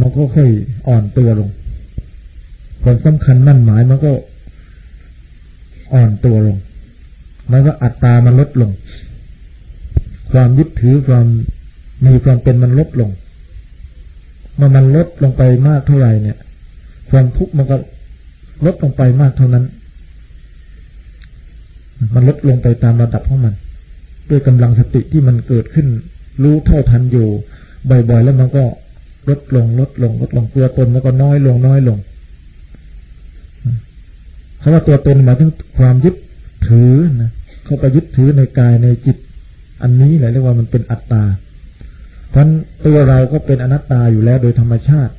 มันก็ค่อยอ่อนตัวลงความสำคัญมั่นหมายมันก็อ่อนตัวลง มันก็อัตตามันลดลง ความยึดถือความมีความเป็นมันลดลง เมื่อมันลดลงไปมากเท่าไหร่เนี่ย ความทุกข์มันก็ลดลงไปมากเท่านั้น มันลดลงไปตามระดับของมัน ด้วยกำลังสติที่มันเกิดขึ้น รู้เท่าทันอยู่บ่อยๆแล้วมันก็ ลดลง ลดลง ลดลงตัวตนมันก็น้อยลงน้อยลงคำว่าตัวตนหมายถึงความยึดถือนะเข้าไปยึดถือในกายในจิต อันนี้แหละเรียกว่ามันเป็นอัตตา เพราะตัวเราก็เป็นอนัตตาอยู่แล้วโดยธรรมชาติ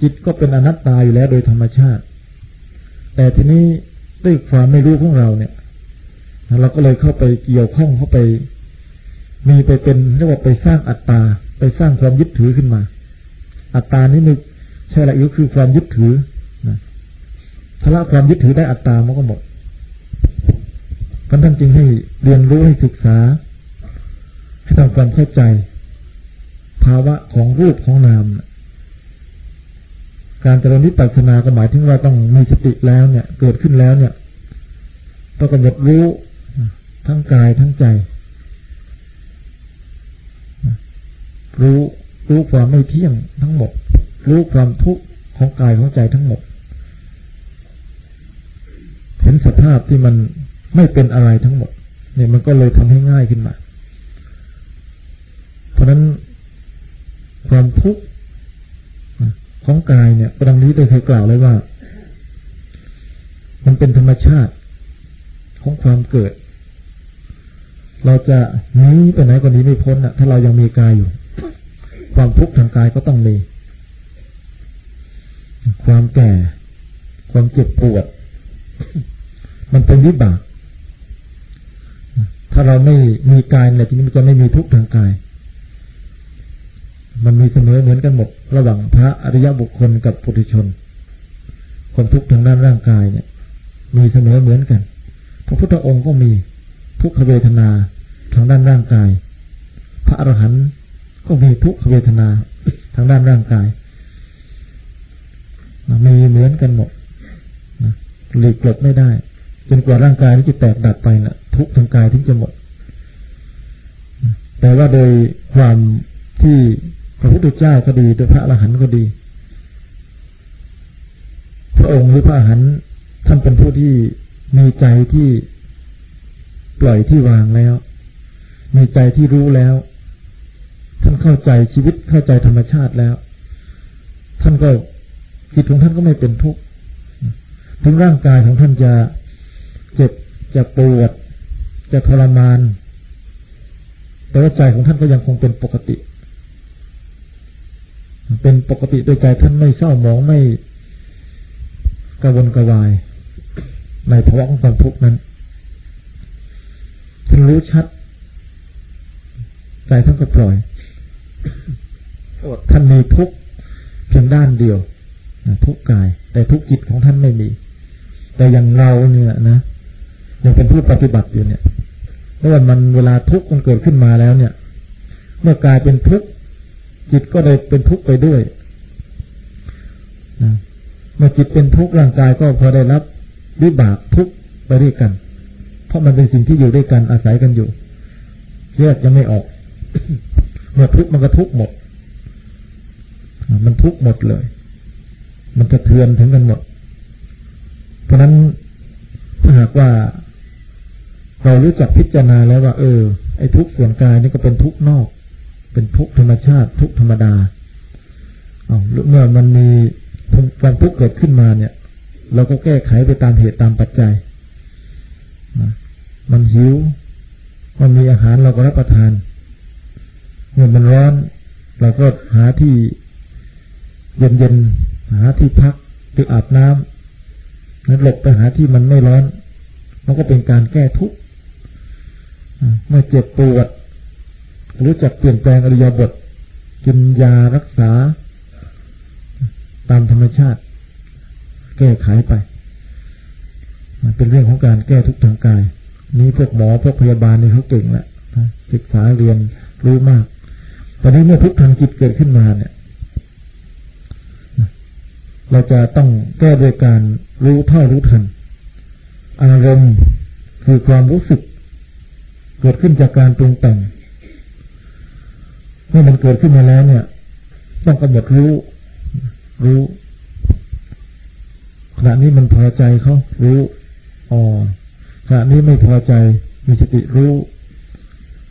จิตก็เป็นอนัตตาอยู่แล้วโดยธรรมชาติ แต่ทีนี้ด้วยความไม่รู้ของเราเนี่ยเราก็เลยเข้าไปเกี่ยวข้องเข้าไป มีไปเป็นเรียกว่าไปสร้างอัตตา ไปสร้างความยึดถือขึ้นมา อัตตานี้นึกใช่ละก็คือความยึดถือนะถ้าละความยึดถือได้อัตตามันก็หมดพระท่านจึงให้เรียนรู้ให้ศึกษา ให้ทำความเข้าใจ ภาวะของรูปของนาม การเจริญนิพพานก็หมายถึงว่าต้องมีสติแล้วเนี่ย เกิดขึ้นแล้วเนี่ยต้องกำหนดรู้ทั้งกายทั้งใจ รู้ รู้ความไม่เที่ยงทั้งหมด รู้ความทุกข์ของกายของใจทั้งหมด เห็นสภาพที่มันไม่เป็นอะไรทั้งหมด เนี่ยมันก็เลยทำให้ง่ายขึ้นมา เพราะนั้นความทุกข์ของกายเนี่ยดังนี้ได้เคยกล่าวเลยว่า มันเป็นธรรมชาติของความเกิด เราจะหนีไปไหนก็หนีไม่พ้นอะ ถ้าเรายังมีกายอยู่ ความทุกข์ทางกายก็ต้องมี ความแก่ ความเจ็บปวด มันเป็นวิบาก ถ้าเราไม่มีกายเนี่ยทีนี้มันจะไม่มีทุกข์ทางกาย มันมีเสมอเหมือนกันหมด ระหว่างพระอริยบุคคลกับปุถุชน ความทุกข์ทางด้านร่างกายเนี่ย มีเสมอเหมือนกัน พระพุทธองค์ก็มีทุกขเวทนาทางด้านร่างกาย พระอรหันต์ ก็มีทุกขเวทนาทางด้านร่างกายมีเหมือนกันหมดหลีกหลบไม่ได้ จนกว่าร่างกายนี้จะแตกดับไปนะ่ะ ทุกทางกายถึงจะหมดแต่ว่าโดยความที่พระพุทธเจ้าก็ดีโดยพระอรหันต์ก็ดี พระองค์หรือพระอรหันต์ท่านเป็นผู้ที่มีใจที่ปล่อยที่วางแล้ว มีใจที่รู้แล้ว เข้าใจชีวิตเข้าใจธรรมชาติแล้ว ท่านก็จิตของท่านก็ไม่เป็นทุกข์ถึงร่างกายของท่านจะเจ็บจะปวด จะทรมาน แต่ว่าใจของท่านก็ยังคงเป็นปกติ เป็นปกติโดยใจท่านไม่เศร้าหมองไม่กระวนกระวาย ในภาวะของความทุกข์นั้นท่านรู้ชัด ใจท่านก็ปล่อย ท่านมีทุกเพียงด้านเดียวทุกกาย แต่ทุกจิตของท่านไม่มี แต่อย่างเราเนี่ยนะยังเป็นผู้ปฏิบัติอยู่เนี่ยเมื่อมันเวลาทุกข์มันเกิดขึ้นมาแล้วเนี่ย เมื่อกายเป็นทุกข์จิตก็ได้เป็นทุกข์ไปด้วยนะเมื่อจิตเป็นทุกข์ร่างกายก็พอได้รับวิบากทุกข์ไปด้วยกัน เพราะมันเป็นสิ่งที่อยู่ด้วยกันอาศัยกันอยู่แยกยังไม่ออก เมื่อทุกข์มันก็ทุกข์หมด มันทุกข์หมดเลย มันจะเทือนถึงกันหมด เพราะนั้นถ้าหากว่า เรารู้จักพิจารณาแล้วว่า เออ ไอ้ทุกส่วนกายนี่ก็เป็นทุกนอก เป็นทุกธรรมชาติ ทุกธรรมดาเอาเมื่อมันมีความทุกข์เกิดขึ้นมาเนี่ย เราก็แก้ไขไปตามเหตุตามปัจจัยมันหิวมันมีอาหารเราก็รับประทาน เมื่อมันร้อน เราก็หาที่เย็นๆ หาที่พักหรืออาบน้ำนั้นหลบไปหาที่มันไม่ร้อน มันก็เป็นการแก้ทุกข์เมื่อเจ็บปวดรู้จักเปลี่ยนแปลงอริยบทกินยารักษา ตามธรรมชาติ แก้ไขไปเป็นเรื่องของการแก้ทุกข์ทางกาย นี้พวกหมอพวกพยาบาลนี่เขาเก่งแหละศึกษาเรียนรู้มาก ตอนนี้เมื่อทุกทางจิตเกิดขึ้นมาเนี่ย เราจะต้องแก้โดยการรู้เท่ารู้ทัน อารมณ์คือความรู้สึก เกิดขึ้นจากการปรุงแต่ง เมื่อมันเกิดขึ้นมาแล้วเนี่ย ต้องกำหนดรู้ รู้ ขณะนี้มันพอใจเขารู้อ๋อขณะนี้ไม่พอใจมีสติรู้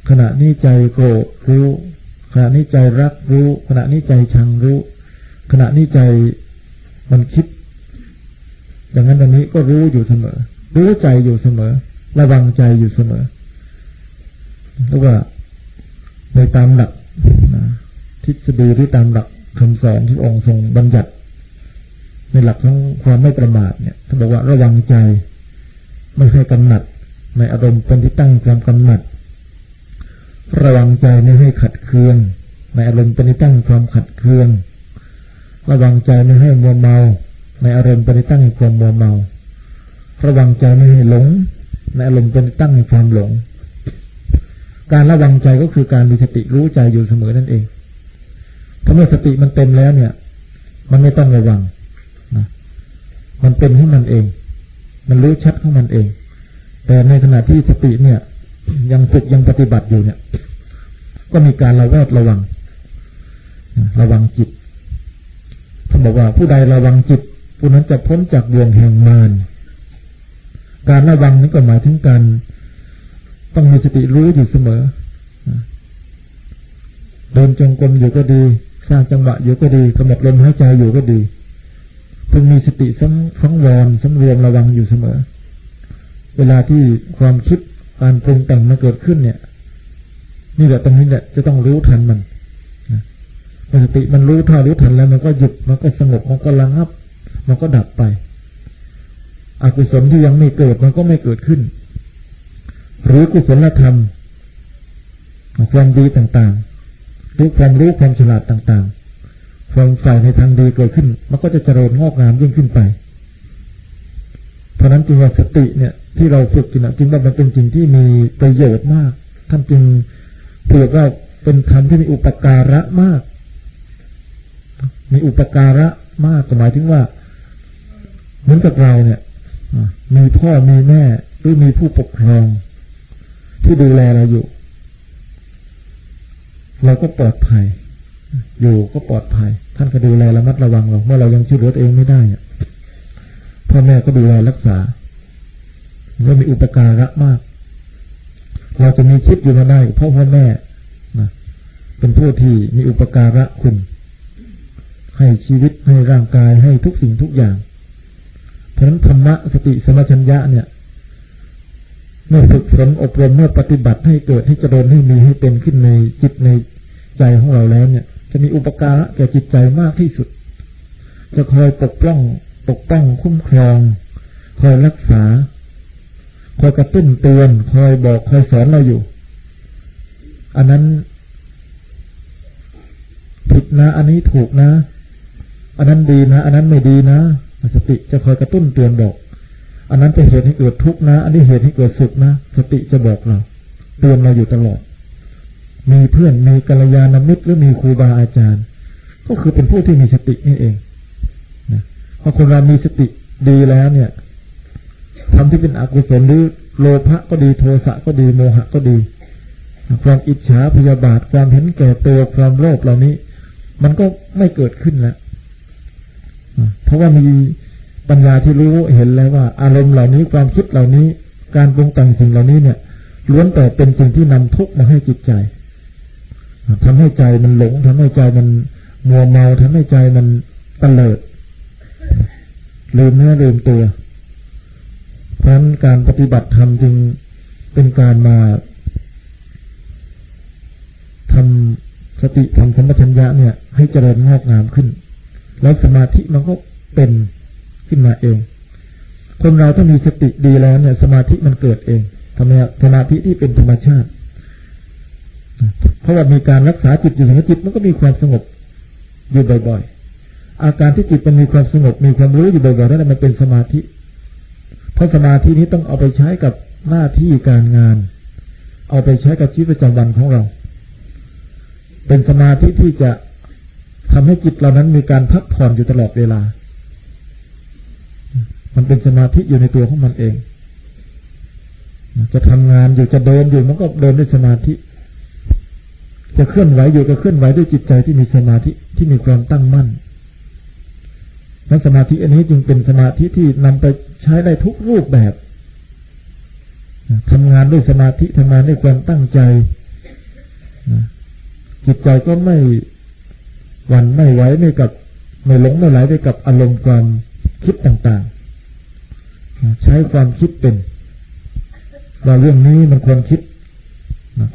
ขณะนี้ใจโกรธรู้ ขณะนี้ใจรักรู้ ขณะนี้ใจชังรู้ ขณะนี้ใจมันคิด อย่างนั้นตอนนี้ก็รู้อยู่เสมอ รู้ใจอยู่เสมอ ระวังใจอยู่เสมอเรียกว่าในตามหลักทฤษฎีที่ตามหลักคำสอนที่องค์ทรงบัญญัติ ในหลักของความไม่ประมาทเนี่ยท่านบอกว่าระวังใจ ไม่ให้กำหนัด ในอารมณ์เป็นที่ตั้งความกำหนัด ระวังใจไม่ให้ขัดเคืองในอารมณ์ป็นที่ตั้งความขัดเคือง ระวังใจไม่ให้มัวเมา ในอารมณ์ป็นตั้งความมัวเมา ระวังใจไม่ให้หลง ในอารมณ์ป็นตั้งให้ความหลง การระวังใจก็คือการมีสติรู้ใจอยู่เสมอนั่นเองถ้าเมื่อสติมันเต็มแล้วเนี่ย มันไม่ต้องระวังนะมันเป็นของมันเอง มันรู้ชัดของมันเอง แต่ในขณะที่สติเนี่ย ยังฝึกยังปฏิบัติอยู่เนี่ย ก็มีการระแวดระวัง ระวังจิตท่านบอกว่าผู้ใดระวังจิต ผู้นั้นจะพ้นจากบ่วงแห่งมารการระวังนี้ก็หมายถึงการต้องมีสติรู้อยู่เสมอเดินจงกรมอยู่ก็ดี สร้างจังหวะอยู่ก็ดีกำหนดลมหายใจอยู่ก็ดีพึงมีสติสังฟังวรสำรวมระวังอยู่เสมอ เวลาที่ความคิด การปรุงแต่งมาเกิดขึ้นเนี่ย นี่แหละตรงนี้แหละจะต้องรู้ทันมันสติมันรู้ท่ารู้ทันแล้ว มันก็หยุดมันก็สงบมันก็ระงับ มันก็ดับไป อกุศลที่ยังไม่เกิดมันก็ไม่เกิดขึ้น หรือกุศลธรรมความดีต่างๆหรือความรู้ความฉลาดต่างๆ ความใฝ่ในทางดีเกิดขึ้น มันก็จะเจริญงอกงามยิ่งขึ้นไป เพราะนั้นจึงว่าสติเนี่ย ที่เราฝึกกินจึงว่ามันเป็นสิ่งที่มีประโยชน์มาก ท่านจึงเปรียบว่าเป็นธรรมที่มีอุปการะมาก มีอุปการะมากหมายถึงว่า เหมือนกับเราเนี่ยมีพ่อมีแม่หรือมีผู้ปกครอง ที่ดูแลเราอยู่ เราก็ปลอดภัย อยู่ก็ปลอดภัย ท่านก็ดูแลระมัดระวังเราเมื่อเรายังช่วยเหลือตัวเองไม่ได้พ่อแม่ก็ดูแลรักษา เรามีอุปการะมาก เราจะมีชิดอยู่มาได้เพราะพ่อแม่นะเป็นผู้ที่มีอุปการะคุณ ให้ชีวิตให้ร่างกายให้ทุกสิ่งทุกอย่าง เพราะนั้นธรรมะสติสมัชัญญะเนี่ยเมื่อฝึกฝนอบรมเมื่อปฏิบัติให้เกิดให้เจริญให้มีให้เป็นขึ้นในจิตในใจของเราแล้วเนี่ย จะมีอุปการะแก่จิตใจมากที่สุด จะคอยปกป้องปกป้องคุ้มครอง คอยรักษา คอยกระตุ้นเตือนคอยบอกคอยสอนเราอยู่ อันนั้นผิดนะ อันนี้ถูกนะ อันนั้นดีนะ อันนั้นไม่ดีนะสติจะคอยกระตุ้นเตือนบอก อันนั้นเป็นเหตุให้เกิดทุกข์นะ อันนี้เหตุให้เกิดสุขนะ สติจะบอกเราเตือนเราอยู่ตลอด มีเพื่อนมีกัลยาณมิตรหรือมีครูบาอาจารย์ ก็คือเป็นผู้ที่มีสตินี่เองนะพอคนเรามีสติดีแล้วเนี่ย ทำที่เป็นอกุศลหรือโลภะก็ดีโทสะก็ดีโมหะก็ดี ความอิจฉาพยาบาทความเห็นแก่ตัวความโลภเหล่านี้ มันก็ไม่เกิดขึ้นแล้วเพราะว่ามีปัญญาที่รู้เห็นแล้วว่า อารมณ์เหล่านี้ความคิดเหล่านี้ การปรุงแต่งสิ่งเหล่านี้เนี่ยล้วนแต่เป็นสิ่งที่นำทุกข์มาให้จิตใจทำให้ใจมันหลงทำให้ใจมันมัวเมาทำให้ใจมันตะเลิดลืมเนื้อลืมตัว เพราะนั้นการปฏิบัติธรรมจึงเป็นการมาทำสติทำสมปชัญญะเนี่ย ให้เจริญงอกงามขึ้น แล้วสมาธิมันก็เป็นขึ้นมาเอง คนเราถ้ามีสติดีแล้วเนี่ย สมาธิมันเกิดเองทำไมสมาธิที่เป็นธรรมชาติ เพราะว่ามีการรักษาจิตอยู่ในจิตมันก็มีความสงบอยู่บ่อย ๆ อาการที่จิตมันมีความสงบมีความรู้อยู่บ่อยๆนั่นแหละมันเป็นสมาธิ เพราะสมาธินี้ต้องเอาไปใช้กับหน้าที่การงาน เอาไปใช้กับชีวิตประจำวันของเรา เป็นสมาธิที่จะทำให้จิตเรานั้นมีการพักผ่อนอยู่ตลอดเวลา มันเป็นสมาธิอยู่ในตัวของมันเอง จะทำงานอยู่จะเดินอยู่มันก็เดินด้วยสมาธิ จะเคลื่อนไหวอยู่ก็เคลื่อนไหวด้วยจิตใจที่มีสมาธิที่มีความตั้งมั่น นั้นสมาธิอันนี้จึงเป็นสมาธิที่นำไปใช้ได้ทุกรูปแบบทำงานด้วยสมาธิทำงานด้วยความตั้งใจ จิตใจก็ไม่หวั่นไม่ไหวไม่กับไม่หลงไม่ไหลไปกับอารมณ์ความคิดต่างๆ ใช้ความคิดเป็นว่าเรื่องนี้มันควรคิด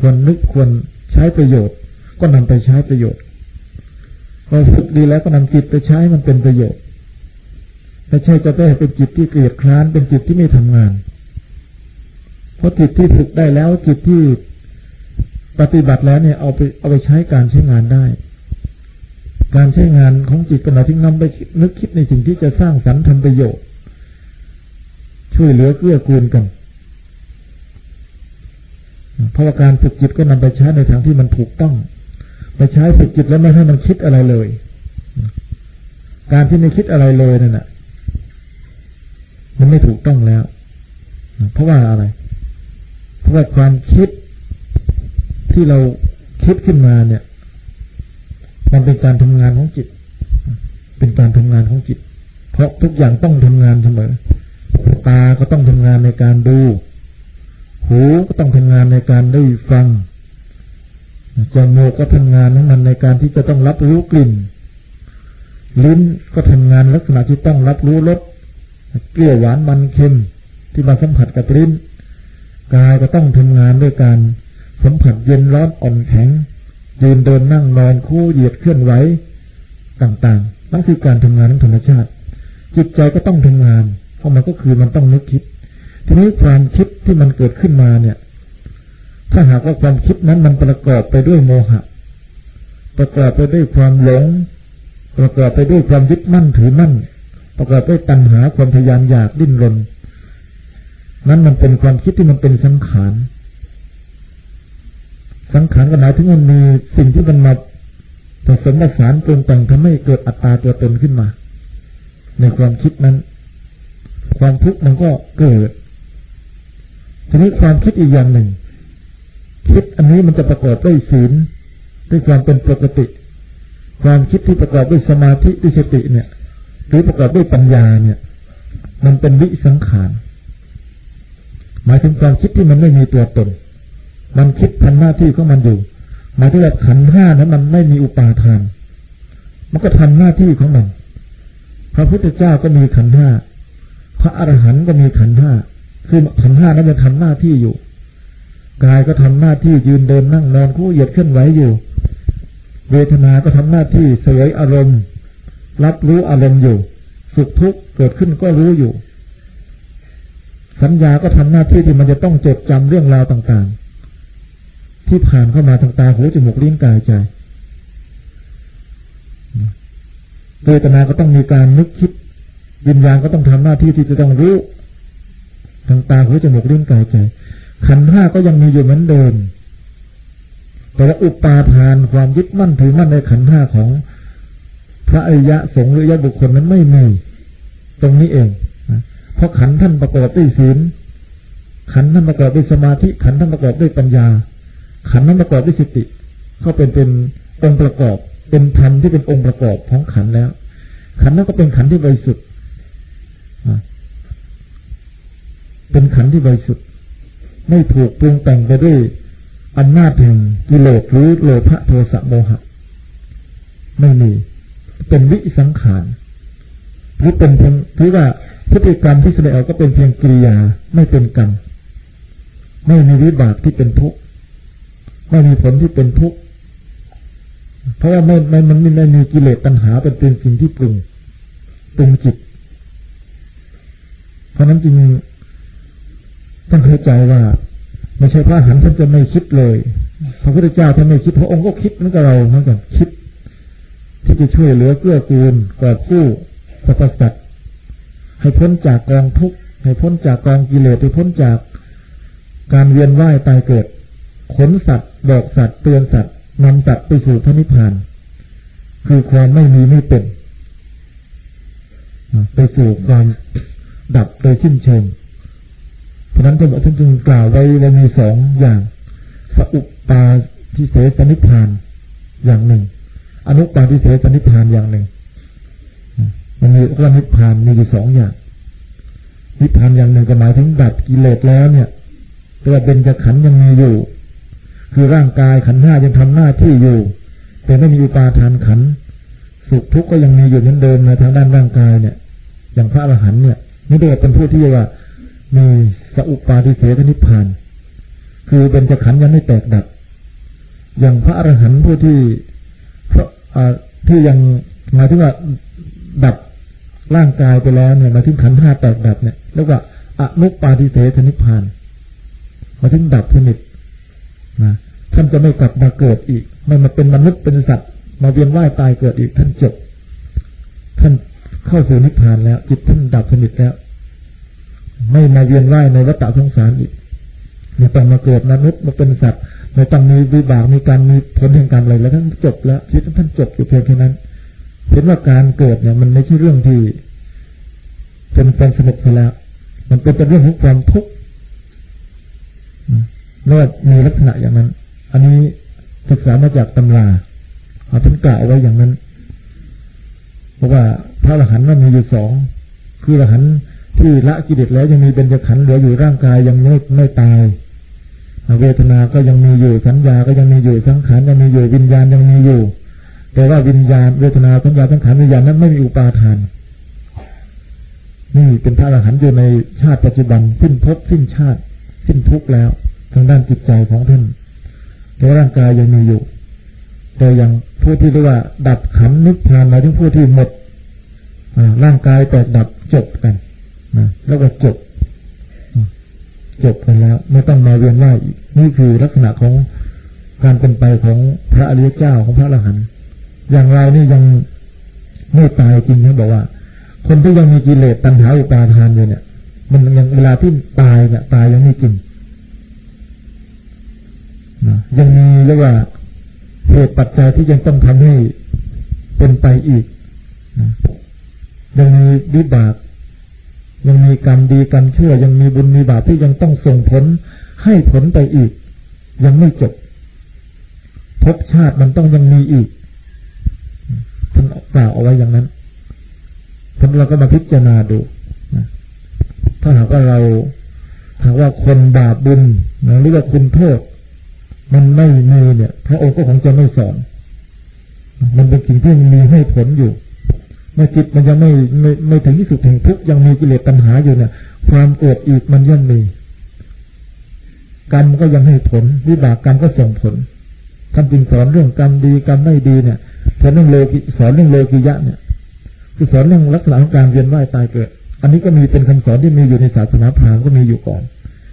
ควรนึกควรใช้ประโยชน์ ก็นำไปใช้ประโยชน์พอฝึกดีแล้วก็นำจิตไปใช้มันเป็นประโยชน์ ไม่ใช่จะได้เป็นจิตที่เกลียดคร้านเป็นจิตที่ไม่ทำงาน เพราะจิตที่ฝึกได้แล้ว จิตที่ปฏิบัติแล้วเนี่ยเอาไปเอาไปใช้การใช้งานได้ การใช้งานของจิตก็หมายถึงนำไปนึกคิดในสิ่งที่จะสร้างสรรค์ทำประโยชน์ ช่วยเหลือเกื้อกูลกันเพราะว่าการฝึกจิตก็นำไปใช้ในทางที่มันถูกต้อง ไปใช้ฝึกจิตแล้วไม่ให้มันคิดอะไรเลย การที่ไม่คิดอะไรเลยนั่นแหะ มันไม่ถูกต้องแล้ว เพราะว่าอะไร เพราะว่าความคิดที่เราคิดขึ้นมาเนี่ย มันเป็นการทำงานของจิต เป็นการทำงานของจิต เพราะทุกอย่างต้องทำงานเสมอ ตาก็ต้องทำงานในการดู หูก็ต้องทำงานในการได้ฟังจมูกก็ทำงานของมันในการที่จะต้องรับรู้กลิ่น ลิ้นก็ทำงานลักษณะที่ต้องรับรู้รส เกลียวหวานมันเค็มที่มาสัมผัสกับลิ้นกายก็ต้องทำงานด้วยการสัมผัสเย็นร้อนอ่อนแข็งยืนเดินนั่งนอนคู่เหยียดเคลื่อนไหวต่างๆนั่นคือการทำงานของธรรมชาติ จิตใจก็ต้องทำงานเพราะมันก็คือมันต้องนึกคิด ทีนี้ความคิดที่มันเกิดขึ้นมาเนี่ย ถ้าหากว่าความคิดนั้นมันประกอบไปด้วยโมหะ ประกอบไปด้วยความหลง ประกอบไปด้วยความยึดมั่นถือมั่น ประกอบด้วยตัณหาความพยายามอยากดิ้นรน นั้นมันเป็นความคิดที่มันเป็นสังขารสังขารก็หมายถึงมันมีสิ่งที่มันมาผสมผสานปรุงแต่งทำให้เกิดอัตตาตัวตนขึ้นมา ในความคิดนั้น ความทุกข์มันก็เกิดทีนี้ความคิดอีกอย่างหนึ่ง คิดอันนี้มันจะประกอบด้วยศีลด้วยความเป็นปกติ ความคิดที่ประกอบด้วยสมาธิด้วยสติเนี่ย หรือประกอบด้วยปัญญาเนี่ย มันเป็นวิสังขารหมายถึงความคิดที่มันไม่มีตัวตน มันคิดทำหน้าที่ของมันอยู่หมายถึงว่าขันห้านั้นมันไม่มีอุปาทาน มันก็ทำหน้าที่ของมัน พระพุทธเจ้าก็มีขันห้าพระอรหันต์ก็มีขันห้าคือขันห้านั้นมันทำหน้าที่อยู่กายก็ทำหน้าที่ยืนเดินนั่งนอนคู่เหยียดเคลื่อนไหวอยู่ เวทนา ก็ทำหน้าที่เสวยอารมณ์ รับรู้อารมณ์อยู่ สุขทุกข์เกิดขึ้นก็รู้อยู่ สัญญาก็ทำหน้าที่ที่มันจะต้องจดจำเรื่องราวต่างๆ ที่ผ่านเข้ามาทางตาหูจมูกลิ้นกายใจเวทนาก็ต้องมีการนึกคิดวิญญาณก็ต้องทำหน้าที่ที่จะต้องรู้ทางตาหูจมูกลิ้นกายใจ ขันห้าก็ยังมีอยู่เหมือนเดิมแต่ว่าอุปาทานความยึดมั่นถือมั่นในขันห้าของ พระอริยะสงฆ์หรือยะบุคคลนั้นไม่มีตรงนี้เองเพราะขันท่านประกอบด้วยศีลขันท่านประกอบด้วยสมาธิ ขันท่านประกอบด้วยปัญญา ขันนั้นประกอบด้วยสติ เขาเป็นเป็นองค์ประกอบ เป็นธรรมที่เป็นองค์ประกอบของขันแล้ว ขันนั้นก็เป็นขันที่บริสุทธิ์เป็นขันที่บริสุทธิ์ไม่ถูกปรุงแต่งไปด้วยอำนาจแห่งกิเลสหรือโลภะโทสะโมหะ ไม่มี เป็นวิสังขารหรือเป็นเพียงหรือว่าพฤติกรรมที่แสดงออกก็เป็นเพียงกิริยาไม่เป็นกรรมไม่มีวิบากที่เป็นทุกข์ไม่มีผลที่เป็นทุกข์เพราะว่าไม่ไม่มันไม่มีกิเลสตัณหาเป็นเป็นสิ่งที่ปรุงปรุงจิต เพราะนั้นจึงต้องเข้าใจว่าไม่ใช่พระหันท่านจะไม่คิดเลยพระพุทธเจ้าท่านไม่คิดพระองค์ก็คิดเหมือนกับเราเหมือนกันคิด ที่จะช่วยเหลือเกื้อกูลกอบกู้สรรพสัตว์ให้พ้นจากกองทุกข์ให้พ้นจากกองกิเลสให้พ้นจากการเวียนว่ายตายเกิด ขนสัตว์บอกสัตว์เตือนสัตว์นำสัตว์ไปสู่พระนิพพาน คือความไม่มีไม่เป็น ไปสู่ความดับโดยสิ้นเชิงเพราะนั้นท่านบอกท่านจึงกล่าวไว้ว่ามีสองอย่าง สอุปปาทิเสสนิพพานอย่างหนึ่ง อนุปาทิเสสนิพานอย่างหนึ่งมันมีก็นิพพานมีอยู่สองอย่าง นิพพานอย่างหนึ่งก็หมายถึงดับกิเลสแล้วเนี่ยตัวเบญจขันยังมีอยู่ คือร่างกายขันธ์ห้ายังทำหน้าที่อยู่ แต่ไม่มีอุปาทานขันธ์สุขทุกข์ก็ยังมีอยู่เหมือนเดิมในทางด้านร่างกายเนี่ย อย่างพระอรหันต์เนี่ยไม่ได้เป็นผู้ที่ว่ามีสอุปาทิเสสนิพพาน คือเบญจขันยังไม่แตกดับ อย่างพระอรหันต์ผู้ที่ ที่ยังหมายถึงว่าดับร่างกายไปแล้วเนี่ยมาถึงขันธ์ห้าแตกดับเนี่ยแล้วก็อนุปาทิเสสนิพพานมาถึงดับสนิทนะท่านจะไม่กลับมาเกิดอีก ไม่มาเป็นมนุษย์เป็นสัตว์ มาเวียนว่ายตายเกิดอีกท่านจบ ท่านเข้าสู่นิพพานแล้ว จิตท่านดับสนิทแล้ว ไม่มาเวียนว่ายในวัฏสงสารอีก ไม่ต้องมาเกิดมนุษย์มาเป็นสัตว์ไม่ต้องมีวิบากมีการมีผลแห่งกรรมอะไรแล้วท่านจบแล้วชีวิตท่านจบอยู่เพียงแค่นั้นเห็นว่าการเกิดเนี่ย มันไม่ใช่เรื่องที่เป็นความสนุกไปแล้ว มันเป็นเรื่องของความทุกข์เมื่อมีลักษณะอย่างนั้น อันนี้ศึกษามาจากตำราเอาท่านกล่าวไว้อย่างนั้น เพราะว่าพระอรหันต์นั้นมีอยู่สอง คืออรหันต์ที่ละกิเลสแล้วยังมีเบญจขันธ์เหลืออยู่ร่างกายยังไม่ไม่ตาย เวทนาก็ยังมีอยู่ สัญญาก็ยังมีอยู่ สังขารยังมีอยู่ วิญญาณยังมีอยู่ แต่ว่าวิญญาณเวทนาสัญญาสังขารวิญญาณนั้นไม่มีอุปาทาน นี่เป็นพระอรหันต์อยู่ในชาติปัจจุบันสิ้นภพสิ้นชาติ สิ้นทุกข์แล้ว ทางด้านจิตใจของท่านแต่ร่างกายยังมีอยู่ แต่ยังผู้ที่เรียกว่า ดับขันนิพพานหมายถึงผู้ที่หมดร่างกายแตกดับจบกันแล้วก็จบจบกันแล้ว ไม่ต้องมาเวียนว่ายอีก นี่คือลักษณะของการเป็นไปของพระอริยเจ้าของพระอรหันต์อย่างเรานี่ยังไม่ตายจริงนะบอกว่า คนที่ยังมีกิเลสตัณหาอุปาทานอยู่เนี่ย มันยังเวลาที่ตายเนี่ยตายยังไม่จริงนะยังมีเรียกว่าเหตุปัจจัยที่ยังต้องทำให้เป็นไปอีกนะยังมีวิบาก ยังมีกรรมดีกรรมชื่อยังมีบุญมีบาปที่ยังต้องส่งผล ให้ผลไปอีก ยังไม่จบภพชาติมันต้องยังมีอีกท่านกล่าวเอาไว้อย่างนั้นท่านเราก็มาพิจารณาดูถ้าหากว่าเราหากว่าคนบาปบุญนะหรือว่าคุณโทษ มันไม่มีเนี่ย พระองค์ก็คงจะไม่สอน มันเป็นสิ่งที่มีให้ผลอยู่เมื่อจิตมันยังไม่ไม่ไม่ถึงที่สุดแห่งทุกยังมีกิเลสตัณหาอยู่เนี่ย ความโกรธอีกมันยังมี กรรมก็ยังให้ผล วิบากกรรมก็ส่งผลท่านจึงสอนเรื่องกรรมดีกรรมไม่ดีเนี่ยสอนเรื่องโลกิสอนเรื่องโลกิยะเนี่ย คือสอนเรื่องลักษณะของการเวียนว่ายตายเกิด อันนี้ก็มีเป็นคำสอนที่มีอยู่ในศาสนาพราหมณ์ก็มีอยู่ก่อน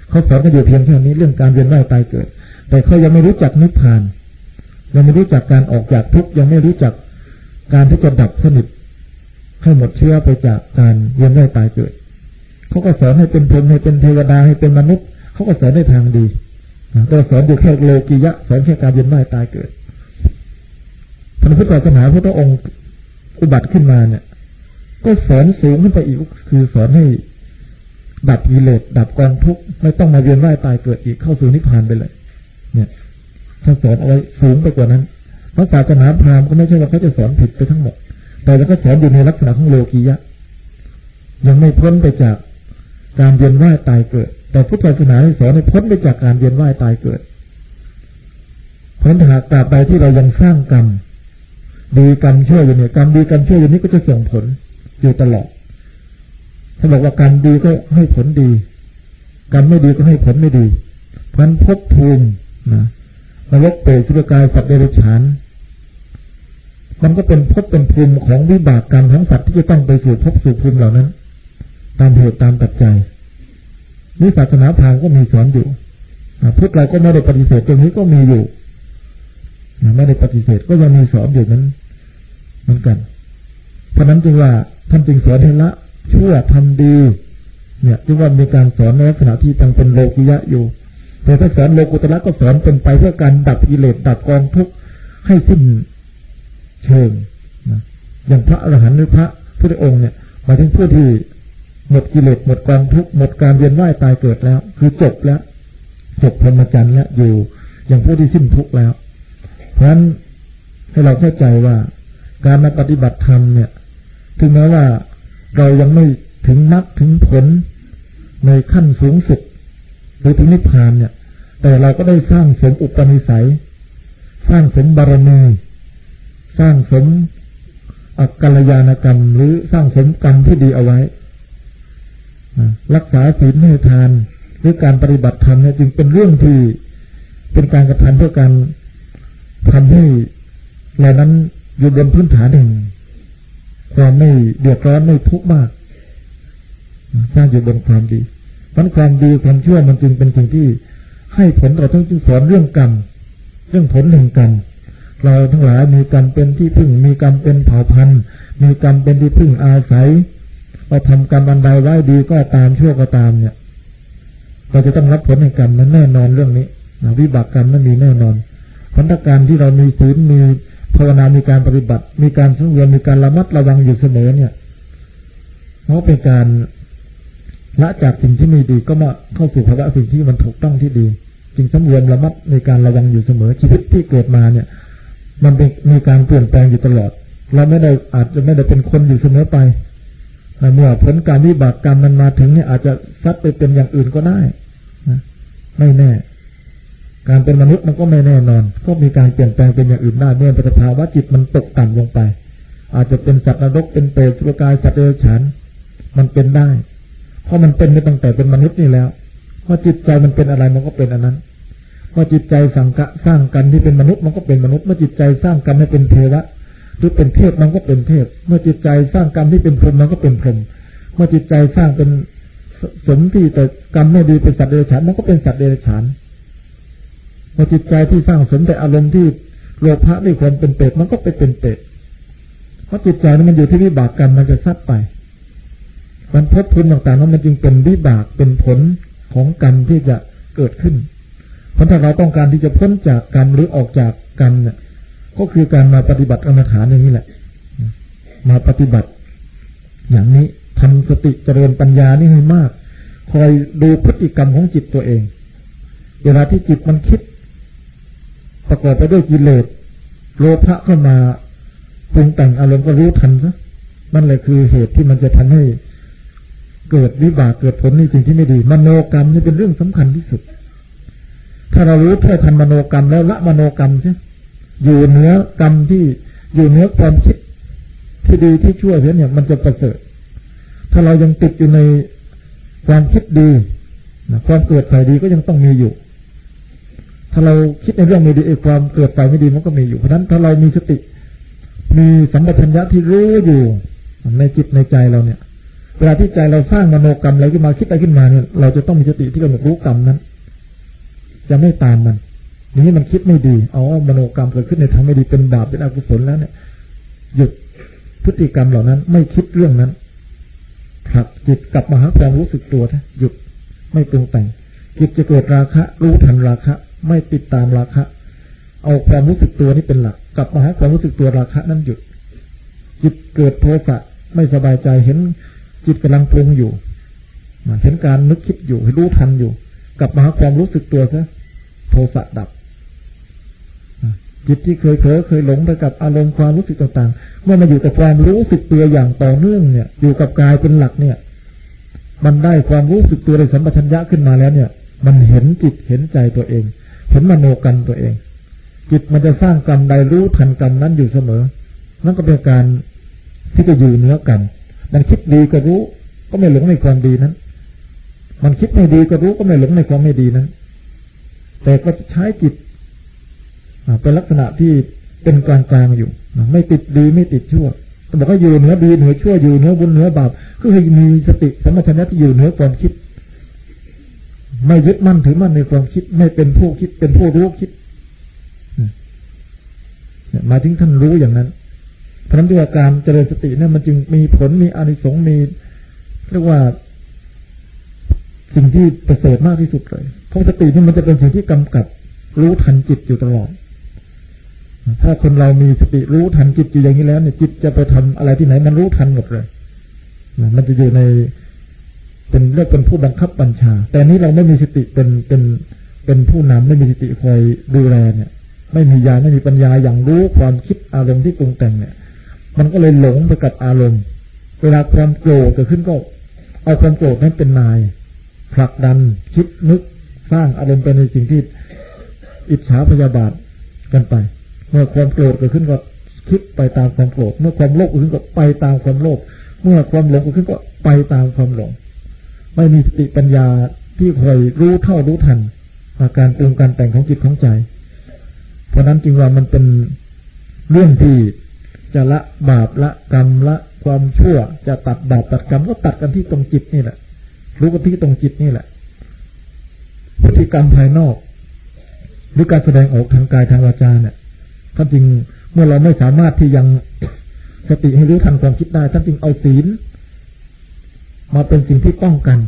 เขาสอนกันอยู่เพียงแค่นี้เรื่องการเวียนว่ายตายเกิด แต่เขายังไม่รู้จักนิพพาน ยังไม่รู้จักการออกจากทุกข์ยังไม่รู้จักการที่จะดับสนิทให้หมดเชื้อไปจากการเวียนว่ายตายเกิด เขาก็สอนให้เป็นพรหมให้เป็นเทวดาให้เป็นมนุษย์ เขาก็สอนในทางดีก็สอนอยู่แค่โลกิยะ สอนแค่การเวียนว่ายตายเกิดพระพุทธศาสนาพระองค์อุบัติขึ้นมาเนี่ย ก็สอนสูงขึ้นไปอีกคือสอนให้ดับกิเลสดับกองทุกข์ไม่ต้องมาเวียนว่ายตายเกิดอีกเข้าสู่นิพพานไปเลย เนี่ยถ้าสอนเอาไว้สูงไปกว่านั้นพระศาสนาพราหมณ์ก็ไม่ใช่ว่าเขาจะสอนผิดไปทั้งหมด แต่แล้วก็สอนอยู่ในลักษณะของโลกียะ ยังไม่พ้นไปจากการเวียนว่ายตายเกิดแต่พุทธศาสนาสอนให้พ้นไปจากการเวียนว่ายตายเกิด เพราะหากตราบใดที่เรายังสร้างกรรมดีกรรมชื่ออยู่เนี่ยกรรมดีกรรมชื่ออยู่นี้ก็จะส่งผลอยู่ตลอดถ้าบอกว่ากรรมดีก็ให้ผลดีกรรมไม่ดีก็ให้ผลไม่ดีพันพบภูมินะนรกเปรตสุรกายสัตว์เดรัจฉานมันก็เป็นพบเป็นภูมิของวิบากกรรมทั้งสัตว์ที่จะต้องไปสู่พบสู่ภูมิเหล่านั้น ตามเหตุตามปัจจัย นี่ศาสนาพราหมณ์ก็มีสอนอยู่พุทธเราก็ไม่ได้ปฏิเสธตรงนี้ก็มีอยู่ไม่ได้ปฏิเสธก็ยังมีสอนอยู่นั้นเหมือนกัน เพราะนั้นจึงว่าท่านจึงสอนให้ละชั่วทำดี เนี่ยจึงว่ามีการสอนในลักษณะที่ตั้งเป็นโลกิยะอยู่ แต่ถ้าสอนโลกุตละก็สอนเป็นไปเพื่อการดับกิเลสดับกองทุกข์ให้สิ้นเชิงนะอย่างพระอรหันต์หรือพระพุทธองค์เนี่ยหมายถึงผู้ที่ หมดกิเลสหมดความทุกข์หมดการเวียนว่ายตายเกิดแล้ว คือจบแล้วจบพรหมจรรย์แล้วอยู่อย่างผู้ที่สิ้นทุกข์แล้ว เพราะฉะนั้นให้เราเข้าใจว่าการมาปฏิบัติธรรมเนี่ยถึงแม้ว่าเรายังไม่ถึงนักถึงผลในขั้นสูงสุดหรือถึงนิพพานเนี่ย แต่เราก็ได้สร้างสมอุปนิสัย สร้างสมบารมีสร้างสมอักกัลยานกรรม หรือสร้างสมกรรมที่ดีเอาไว้ รักษาศีลให้ทาน หรือการปฏิบัติธรรมเนี่ยจึงเป็นเรื่องที่เป็นการกระทำเพื่อการทำให้เหล่านั้นอยู่บนพื้นฐานหนึ่งความไม่เดือดร้อนไม่ทุกข์มากสร้างอยู่บนความดีมันความดีความชั่วมันจึงเป็นสิ่งที่ให้ผลเราต้องจึงสอนเรื่องกรรมเรื่องผลแห่งกรรมเราทั้งหลายมีกรรมเป็นที่พึ่ง มีกรรมเป็นเผ่าพันธุ์ มีกรรมเป็นที่พึ่งอาศัย เราทำกรรมอันใดไว้ดีก็ตามชั่วก็ตามเนี่ย เราจะต้องรับผลแห่งกรรมนั้นแน่นอนเรื่องนี้วิบากกรรมนั้นมีแน่นอนผลการที่เรามีศีลมีภาวนา มีการปฏิบัติ มีการสังวรมีการระมัดระวังอยู่เสมอเนี่ยเพราะเป็นการละจากสิ่งที่ไม่ดีก็มาเข้าสู่ภาวะสิ่งที่มันถูกต้องที่ดี จึงสำรวมระมัดในการระวังอยู่เสมอชีวิตที่เกิดมาเนี่ย มันเป็นมีการเปลี่ยนแปลงอยู่ตลอด เราไม่ได้อาจจะไม่ได้เป็นคนอยู่เสมอไป เมื่อผลการวิบากกรรมมันมาถึงเนี่ยอาจจะซัดไปเป็นอย่างอื่นก็ได้ไม่แน่ การเป็นมนุษย์มันก็ไม่แน่นอน ก็มีการเปลี่ยนแปลงเป็นอย่างอื่นได้เมื่อปฏิภาวะจิตมันตกต่ำลงไป อาจจะเป็นสัตว์นรกเป็นเปรตสุรกายสัตว์เดรัจฉานมันเป็นได้ เพราะมันเป็นมาตั้งแต่เป็นมนุษย์นี่แล้วพอจิตใจมันเป็นอะไรมันก็เป็นอันนั้นพอจิตใจสังกะสร้างกันที่เป็นมนุษย์มันก็เป็นมนุษย์เมื่อจิตใจสร้างกันให้เป็นเทวะ หรือเป็นเทพมันก็เป็นเทพ เมื่อจิตใจสร้างกรรมที่เป็นพรหมมันก็เป็นพรหมเมื่อจิตใจสร้างเป็นสมที่แต่กรรมไม่ดีเป็นสัตว์เดรัจฉานมันก็เป็นสัตว์เดรัจฉานเมื่อจิตใจที่สร้างสมแต่อารมณ์ที่โลภะด้วยความเป็นเปรตมันก็ไปเป็นเปรตเพราะจิตใจนั้นมันอยู่ที่วิบากกรรมมันจะซัดไป มันพบภูมิต่างๆนั้นมันจึงเป็นวิบากเป็นผลของกรรมที่จะเกิดขึ้น เพราะถ้าเราต้องการที่จะพ้นจากกรรมหรือออกจากกรรมเนี่ย ก็คือการมาปฏิบัติกรรมฐานอย่างนี้แหละ มาปฏิบัติ อย่างนี้ทำสติเจริญปัญญานี่ให้มาก คอยดูพฤติกรรมของจิตตัวเอง เวลาที่จิตมันคิด ประกอบไปด้วยกิเลสโลภะเข้ามาปรุงแต่งอารมณ์ก็รู้ทันซะนั่นแหละคือเหตุที่มันจะทำให้เกิดวิบากเกิดผลนี่สิ่งที่ไม่ดีมโนกรรมนี่เป็นเรื่องสำคัญที่สุด ถ้าเรารู้แค่ทันมโนกรรมแล้วละมโนกรรมใช่ อยู่เหนือกรรมที่อยู่เหนือความคิดที่ดีที่ชั่วเนี่ยมันจะประเสริฐ ถ้าเรายังติดอยู่ในความคิดดีนะความเกิดไปดีก็ยังต้องมีอยู่ ถ้าเราคิดในเรื่องไม่ดีความเกิดไปไม่ดีมันก็มีอยู่เพราะนั้นถ้าเรามีสติ มีสัมปชัญญะที่รู้อยู่ ในจิตในใจเราเนี่ย เวลาที่ใจเราสร้างมโนกรรมอะไรขึ้นมาคิดอะไรขึ้นมาเนี่ยเราจะต้องมีสติที่กำหนดรู้กรรมนั้น จะไม่ตามมัน นี้มันคิดไม่ดี เอามโนกรรมเกิดขึ้นในทางไม่ดีเป็นบาปเป็นอกุศลแล้วเนี่ยหยุดพฤติกรรมเหล่านั้น ไม่คิดเรื่องนั้นครับจิตกลับมาหาความรู้สึกตัวนะหยุดไม่ปรุงแต่งจิตจะเกิดราคะ รู้ทันราคะ ไม่ติดตามราคะ เอาความรู้สึกตัวนี้เป็นหลัก กลับมาหาความรู้สึกตัวราคะนั้นหยุด จิตเกิดโทสะไม่สบายใจเห็นจิตกำลังปรุงอยู่เห็นการนึกคิดอยู่ให้รู้ทันอยู่ กลับมาหาความรู้สึกตัวซะโทสะดับ จิตที่เคยเผลอเคยหลงไปกับอารมณ์ความรู้สึกต่างๆ เมื่อมาอยู่กับความรู้สึกตัวอย่างต่อเนื่องเนี่ย อยู่กับกายเป็นหลักเนี่ย มันได้ความรู้สึกตัวในสัมปชัญญะขึ้นมาแล้วเนี่ย มันเห็นจิตเห็นใจตัวเอง เห็นมโนกรรมตัวเอง จิตมันจะสร้างกรรมใดรู้ทันกรรมนั้นอยู่เสมอ นั่นก็เป็นการที่จะอยู่เหนือกันมันคิดดีก็รู้ ก็ไม่หลงในความดีนั้น มันคิดไม่ดีก็รู้ก็ไม่หลงในความไม่ดีนั้น แต่ก็ใช้จิต เป็นลักษณะที่เป็นกลางกลางอยู่ ไม่ติดดีไม่ติดชั่วบอกว่าอยู่เหนือดีเหนือชั่วอยู่เหนือบุญเหนือบาปก็คือมีสติสมัชัญญะที่อยู่เหนือความคิด ไม่ยึดมั่นถือมั่นในความคิด ไม่เป็นผู้คิดเป็นผู้รู้คิดมาถึงท่านรู้อย่างนั้นเพราะนั้นด้วยการเจริญสติเนี่ยมันจึงมีผลมีอานิสงส์มีเรียกว่าสิ่งที่ประเสริฐมากที่สุดเลยเพราะสตินี่มันจะเป็นสิ่งที่กำกับรู้ทันจิตอยู่ตลอด ถ้าคนเรามีสติรู้ทันจิตอยู่อย่างนี้แล้วเนี่ยจิตจะไปทำอะไรที่ไหนมันรู้ทันหมดเลยมันจะอยู่ในเป็นเรียกเป็นผู้บังคับบัญชา แต่นี้เราไม่มีสติเป็นเป็นเป็นผู้นำไม่มีสติคอยดูแลเนี่ย ไม่มีญาไม่มีปัญญาอย่างรู้ความคิดอารมณ์ที่ปรุงแต่งเนี่ย มันก็เลยหลงไปกับอารมณ์ เวลาความโกรธเกิดขึ้นก็ เอาความโกรธนั้นเป็นนายผลักดันคิดนึกสร้างอารมณ์ไปในสิ่งที่อิจฉาพยาบาทกันไป เมื่อความโกรธเกิดขึ้นก็คิดไปตามความโกรธ เมื่อความโลภเกิดขึ้นก็ไปตามความโลภ เมื่อความหลงเกิดขึ้นก็ไปตามความหลง ไม่มีสติปัญญาที่คอยรู้เท่ารู้ทันอาการปรุงการแต่งของจิตของใจ เพราะนั้นจึงว่ามันเป็นเรื่องที่จะละบาปละกรรมละความชั่วจะตัดบาปตัดกรรมก็ตัดกันที่ตรงจิตนี่แหละ รู้กันที่ตรงจิตนี่แหละ พฤติกรรมภายนอก หรือการแสดงออกทางกายทางวาจาเนี่ย ท่านจึงเมื่อเราไม่สามารถที่ยังสติให้รู้ทันความคิดได้ ท่านจึงเอาศีล มาเป็นสิ่งที่ป้องกัน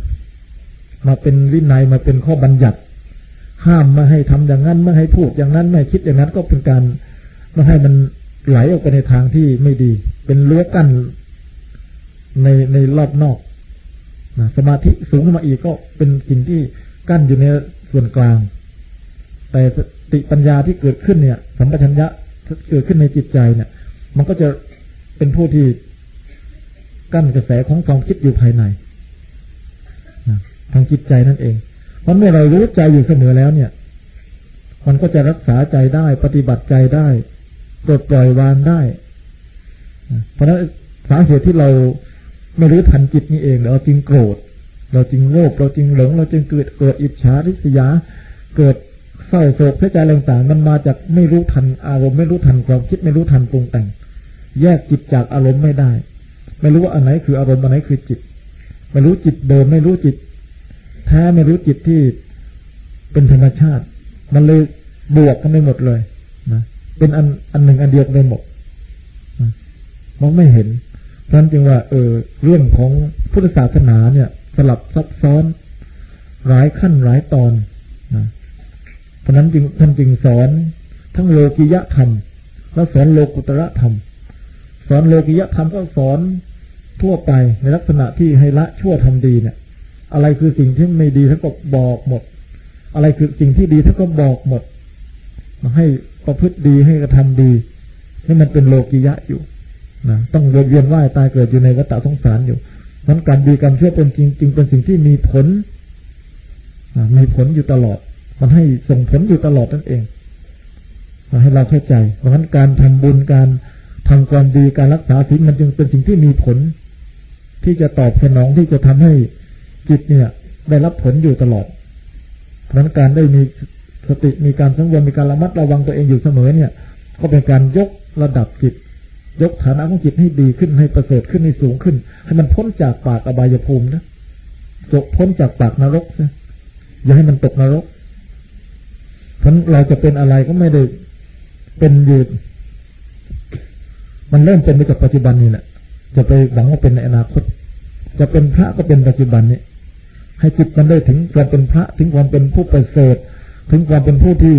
มาเป็นวินัยมาเป็นข้อบัญญัติ ห้ามไม่ให้ทำอย่างนั้นไม่ให้พูดอย่างนั้นไม่คิดอย่างนั้นก็เป็นการไม่ให้มันไหลออกไปในทางที่ไม่ดี เป็นเลื้อกั้นในในรอบนอกสมาธิสูงขึ้นมาอีกก็เป็นสิ่งที่กั้นอยู่ในส่วนกลาง แต่ ติปัญญาที่เกิดขึ้นเนี่ย สัมปชัญญะเกิดขึ้นในจิตใจเนี่ย มันก็จะเป็นผู้ที่กั้นกระแสของความคิดอยู่ภายในทางจิตใจนั่นเอง เพราะเมื่อเรารู้ใจอยู่เสมอแล้วเนี่ย มันก็จะรักษาใจได้ ปฏิบัติใจได้ปลดปล่อยวางได้ เพราะนั้นสาเหตุที่เราไม่รู้ทันจิตนี่เอง เราจึงโกรธ เราจึงโลภเราจึงหลง เราจึงเกิดเกิดอิจฉาริษยา เกิด เศร้าโศกเสียใจต่างๆมันมาจากไม่รู้ทันอารมณ์ไม่รู้ทันความคิดไม่รู้ทันปรุงแต่ง แยกจิตจากอารมณ์ไม่ได้ ไม่รู้ว่าอันไหนคืออารมณ์อันไหนคือจิต ไม่รู้จิตเดิมไม่รู้จิต แท้ไม่รู้จิตที่เป็นธรรมชาติ มันเลยบวกกันไปหมดเลยนะเป็นอันอันหนึ่งอันเดียวไปหมดมองไม่เห็นเพราะนั้นจึงว่า เออ เรื่องของพุทธศาสนาเนี่ย สลับซับซ้อนหลายขั้นหลายตอนนะ ราะนั้นจึงท่านจึงสอนทั้งโลกิยธรรม และสอนโลกุตระธรรม สอนโลกิยธรรมก็สอนทั่วไปในลักษณะที่ให้ละชั่วทำดีเนี่ย อะไรคือสิ่งที่ไม่ดีท่านก็บอกหมด อะไรคือสิ่งที่ดีท่านก็บอกหมดมาให้ประพฤติดีให้กระทำดีนี่มันเป็นโลกิยะอยู่นะต้องเวียนว่ายตายเกิดอยู่ในวัฏสงสารอยู่นั้นการดีการชื่อเป็นจริงจริงเป็นสิ่งที่มีผลมีผลอยู่ตลอด มันให้ส่งผลอยู่ตลอดนั่นเองมาให้เราเข้าใจ เพราะฉะนั้นการทำบุญการทำความดีการรักษาศีลมันจึงเป็นสิ่งที่มีผล ที่จะตอบสนองที่จะทำให้จิตเนี่ย ได้รับผลอยู่ตลอด เพราะฉะนั้นการได้มีสติมีการสังวรมีการระมัดระวังตัวเองอยู่เสมอเนี่ย ก็เป็นการยกระดับจิต ยกฐานะของจิตให้ดีขึ้นให้ประเสริฐขึ้นให้สูงขึ้น ให้มันพ้นจากปากอบายภูมินะจบพ้นจากปากนรกนะอย่าให้มันตกนรก เพราะเราจะเป็นอะไรก็ไม่ได้เป็นอยู่มันเริ่มเป็นไปจากปัจจุบันนี่แหละ จะไปหวังว่าเป็นในอนาคต จะเป็นพระก็เป็นปัจจุบันนี้ ให้จิตมันได้ถึงความเป็นพระ ถึงความเป็นผู้ประเสริฐ ถึงความเป็นผู้ที่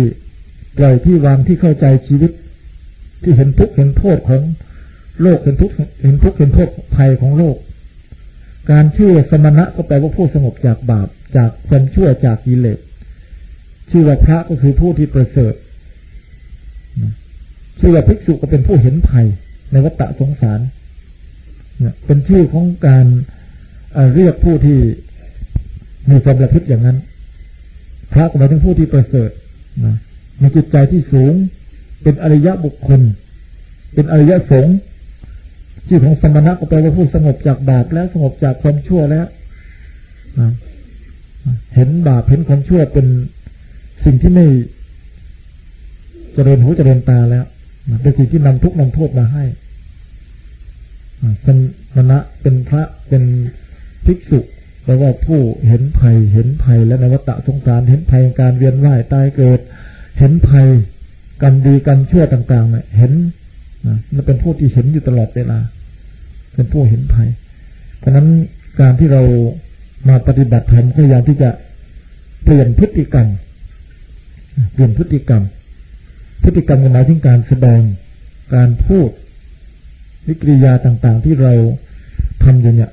ปล่อยที่วางที่เข้าใจชีวิต ที่เห็นทุกข์เห็นโทษของโลกเห็นทุกข์เห็นทุกข์เห็นโทษภัยของโลก การชื่อสมณะก็แปลว่าผู้สงบจากบาป จากความชั่วจากกิเลส ชื่อว่าพระก็คือผู้ที่ประเสริฐชื่อว่าภิกษุก็เป็นผู้เห็นภัยในวัฏสงสารเป็นชื่อของการเรียกผู้ที่มีความประพฤติอย่างนั้น พระก็หมายถึงผู้ที่ประเสริฐนะมีจิตใจที่สูง เป็นอริยะบุคคล เป็นอริยะสงฆ์ชื่อของสมณะก็แปลว่าผู้สงบจากบาปแล้วสงบจากความชั่วแล้วนะเห็นบาปเห็นความชั่วเป็น สิ่งที่ไม่เจริญหูเจริญตาแล้วเป็นสิ่งที่นำทุกข์นำโทษมาให้สมณะเป็นพระเป็นภิกษุแปลว่าผู้เห็นภัย เห็นภัยและนวัตะสงสาร เห็นภัยการเวียนว่ายตายเกิด เห็นภัยกรรมดีกรรมชั่วต่างๆเนี่ยเห็นนะมันเป็นผู้ที่เห็นอยู่ตลอดเวลา เป็นผู้เห็นภัย เพราะนั้นการที่เรามาปฏิบัติธรรมพยายามที่จะเปลี่ยนพฤติกรรม เปลี่ยนพฤติกรรม พฤติกรรมหมายถึงการแสดง การพูดวิกริยาต่างๆ ที่เราทำอยู่เนี่ย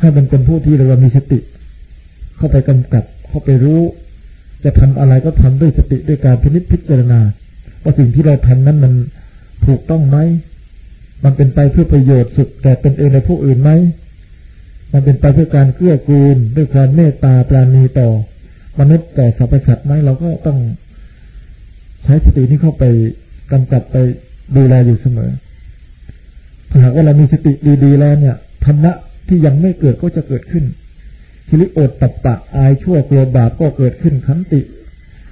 ให้มันเป็นผู้ที่เรามีสติ เข้าไปกำกับ เข้าไปรู้ จะทำอะไรก็ทำด้วยสติด้วยการพินิจพิจารณาว่าสิ่งที่เราทำนั้นมันถูกต้องไหมมันเป็นไปเพื่อประโยชน์สุดแต่เป็นเองในผู้อื่นไหมมันเป็นไปเพื่อการเกื้อกูลด้วยความเมตตาปราณีต่อมนุษย์ต่สรรพสัตว์ไหมเราก็ต้อง ใช้สตินี้เข้าไปกำกับไปดูแลอยู่เสมอ ถ้าหากว่าเรามีสติดีๆแล้วเนี่ยธรรมะที่ยังไม่เกิดก็จะเกิดขึ้นคิริโอตตับปะอายชั่วกลัวบาปก็เกิดขึ้นขันติ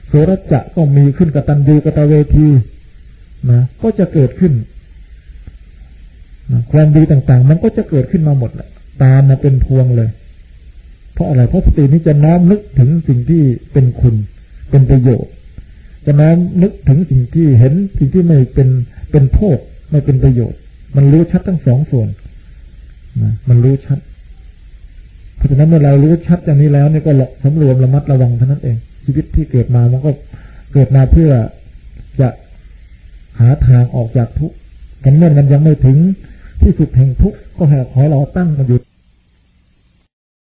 โสรจะก็มีขึ้นกตัญญูกตเวทีนะก็จะเกิดขึ้นนะความดีต่างๆ มันก็จะเกิดขึ้นมาหมดแหละตามมาเป็นพวงเลย เพราะอะไรเพราะสตินี้จะน้อมนึกถึงสิ่งที่เป็นคุณ เป็นประโยชน์ จะน้อมนึกถึงสิ่งที่เห็นสิ่งที่ไม่เป็นเป็นโทษไม่เป็นประโยชน์ มันรู้ชัดทั้งสองส่วนนะมันรู้ชัด เพราะฉะนั้นเมื่อเรารู้ชัดอย่างนี้แล้วเนี่ยก็หลอกสำรวมระมัดระวังเท่านั้นเอง ชีวิตที่เกิดมามันก็เกิดมาเพื่อจะหาทางออกจากทุกข์กันเมื่อมันยังไม่ถึงที่สุดแห่งทุกข์ก็ให้ขอเราตั้งมาอยู่